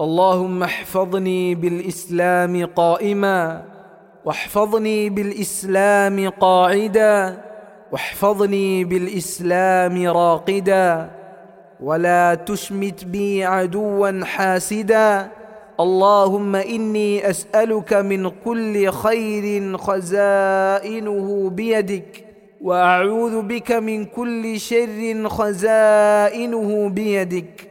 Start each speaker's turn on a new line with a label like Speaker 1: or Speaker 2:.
Speaker 1: اللهم احفظني بالإسلام قائما واحفظني بالإسلام قاعدا واحفظني بالإسلام راقدا ولا تشمت بي عدوا حاسدا. اللهم إني أسألك من كل خير خزائنه بيدك وأعوذ بك من كل شر خزائنه بيدك.